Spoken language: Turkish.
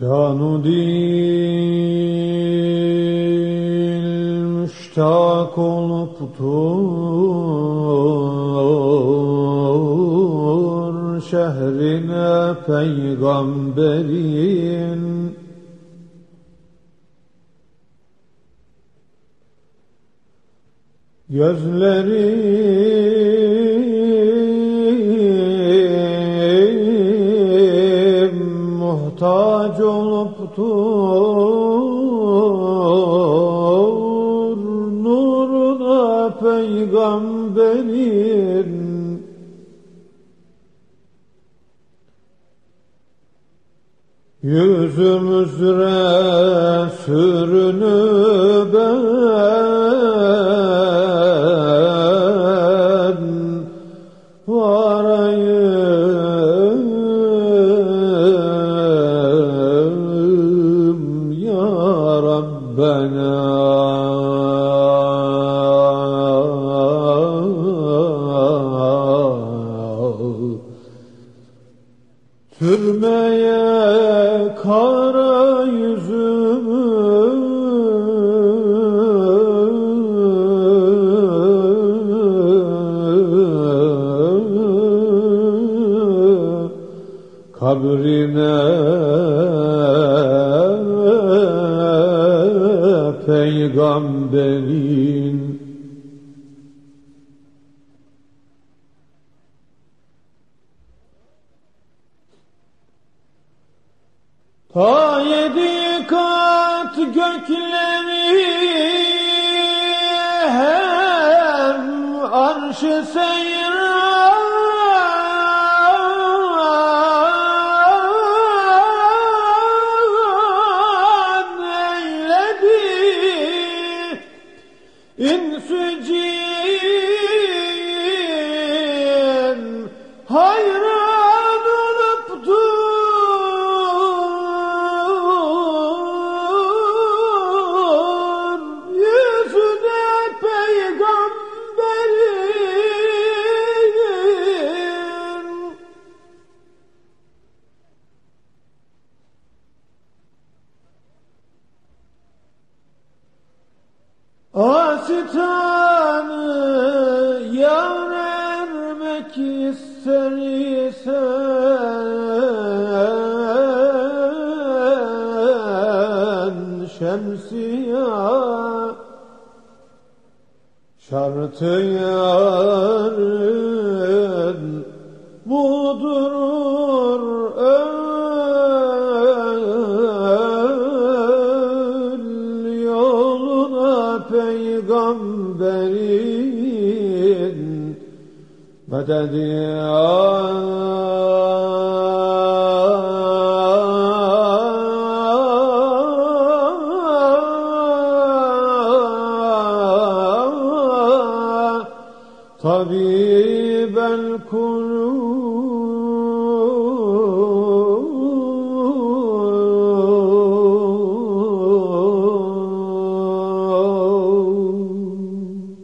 Canu dil müştak olup dur şehrine peygamberin. Gözlerim muhtaç olup dur nuruna peygamberin. Yüzümüz sürünü ben varayım kara yüzümü kabrine peygamberin Ta yedi kat gökleri hem arşı Asitanı yar ermek ister isen şemsiya Şartı yarın budurur öl Ya Tabibel kul